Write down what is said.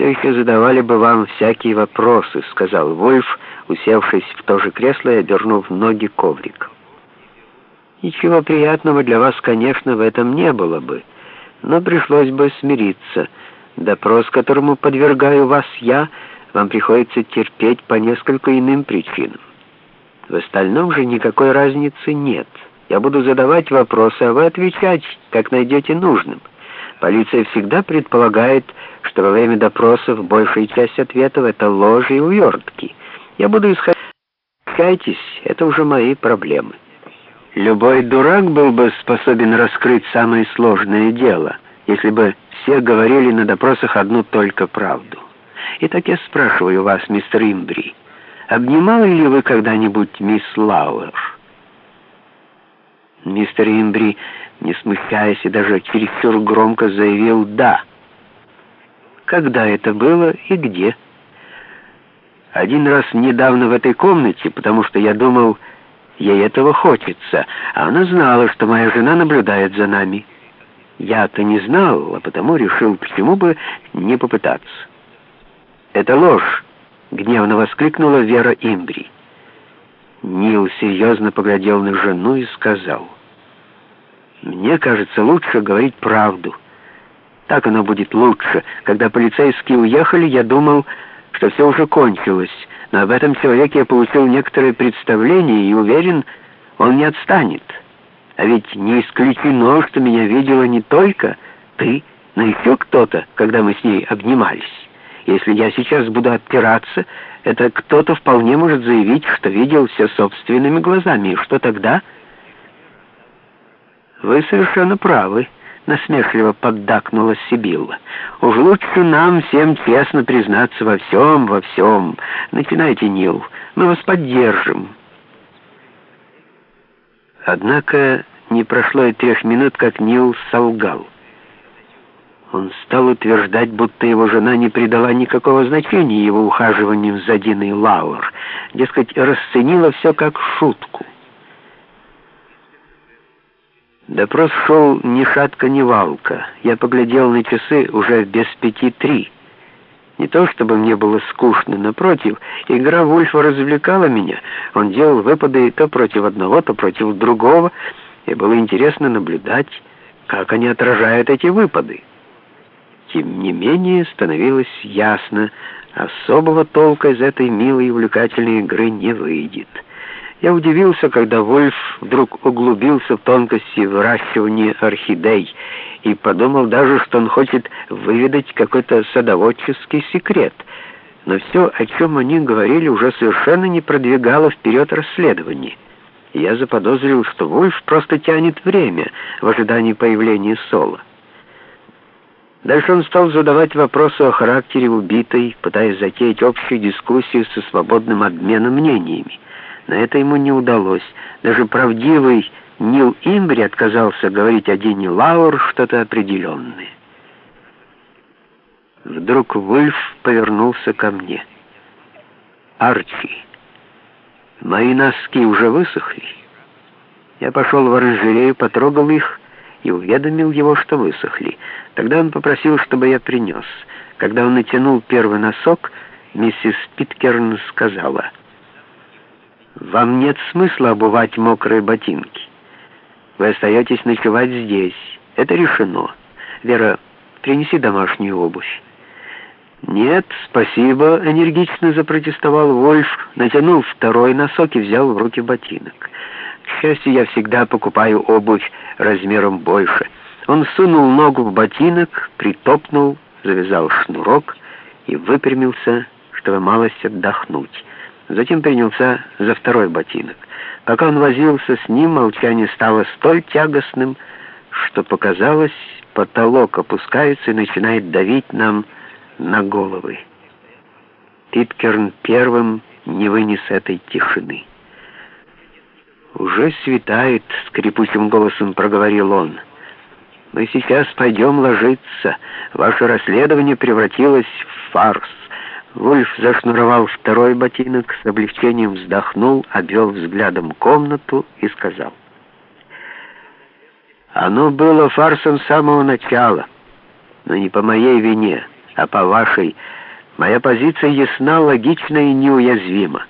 все еще задавали бы вам всякие вопросы», — сказал Вольф, усевшись в то же кресло и обернув ноги ковриком. «Ничего приятного для вас, конечно, в этом не было бы, но пришлось бы смириться. Допрос, которому подвергаю вас я, вам приходится терпеть по несколько иным причинам. В остальном же никакой разницы нет. Я буду задавать вопросы, а вы отвечать, как найдете нужным». Полиция всегда предполагает, что во время допросов большая часть ответов — это ложь и увертки. Я буду исходить... Кайтесь, это уже мои проблемы. Любой дурак был бы способен раскрыть самое сложное дело, если бы все говорили на допросах одну только правду. Итак, я спрашиваю вас, мистер Имбри, обнимали ли вы когда-нибудь мисс Лауэр? Мистер Имбри, не смущаясь и даже чересчур громко заявил «да». Когда это было и где? Один раз недавно в этой комнате, потому что я думал, ей этого хочется, а она знала, что моя жена наблюдает за нами. Я-то не знал, а потому решил, почему бы не попытаться. «Это ложь!» — гневно воскликнула Вера Имбри. Нил серьезно поглядел на жену и сказал, «Мне кажется, лучше говорить правду». Так оно будет лучше. Когда полицейские уехали, я думал, что все уже кончилось, но об этом человеке я получил некоторое представление и уверен, он не отстанет. А ведь не исключено, что меня видела не только ты, но еще кто-то, когда мы с ней обнимались. Если я сейчас буду отпираться, это кто-то вполне может заявить, что видел все собственными глазами. И что тогда? Вы совершенно правы насмешливо поддакнула Сибилла. «Уж лучше нам всем честно признаться во всем, во всем. Начинайте, Нил, мы вас поддержим». Однако не прошло и трех минут, как Нил солгал. Он стал утверждать, будто его жена не придала никакого значения его ухаживанию за Диной Лауэр, дескать, расценила все как шутку. Допрос шел ни шатка, ни валка. Я поглядел на часы уже без пяти три. Не то чтобы мне было скучно, напротив, игра Вульфа развлекала меня. Он делал выпады то против одного, то против другого, и было интересно наблюдать, как они отражают эти выпады. Тем не менее, становилось ясно, особого толка из этой милой и увлекательной игры не выйдет. Я удивился, когда Вольф вдруг углубился в тонкости выращивания орхидей и подумал даже, что он хочет выведать какой-то садоводческий секрет. Но все, о чем они говорили, уже совершенно не продвигало вперед расследование. Я заподозрил, что Вольф просто тянет время в ожидании появления Соло. Дальше он стал задавать вопросы о характере убитой, пытаясь затеять общую дискуссию со свободным обменом мнениями. Но это ему не удалось. Даже правдивый Нил Имбри отказался говорить о Дине Лауэр что-то определенное. Вдруг Вульф повернулся ко мне. «Арчи, мои носки уже высохли?» Я пошел в оранжерею, потрогал их и уведомил его, что высохли. Тогда он попросил, чтобы я принес. Когда он натянул первый носок, миссис Питкерн сказала — вам нет смысла обувать мокрые ботинки. Вы остаетесь ночевать здесь. Это решено. Вера, принеси домашнюю обувь. «Нет, спасибо», — энергично запротестовал Вольф, натянул второй носок и взял в руки ботинок. Счастью, я всегда покупаю обувь размером больше. Он сунул ногу в ботинок, притопнул, завязал шнурок и выпрямился, чтобы малость отдохнуть. Затем принялся за второй ботинок. Пока он возился с ним, молчание стало столь тягостным, что показалось, потолок опускается и начинает давить нам на головы. Питкерн первым не вынес этой тишины. «Уже светает», — скрипучим голосом проговорил он. «Мы сейчас пойдем ложиться. Ваше расследование превратилось в фарс». Вульф зашнуровал второй ботинок, с облегчением вздохнул, обвел взглядом комнату и сказал. «Оно было фарсом с самого начала, но не по моей вине, А по вашей, моя позиция ясна, логична и неуязвима.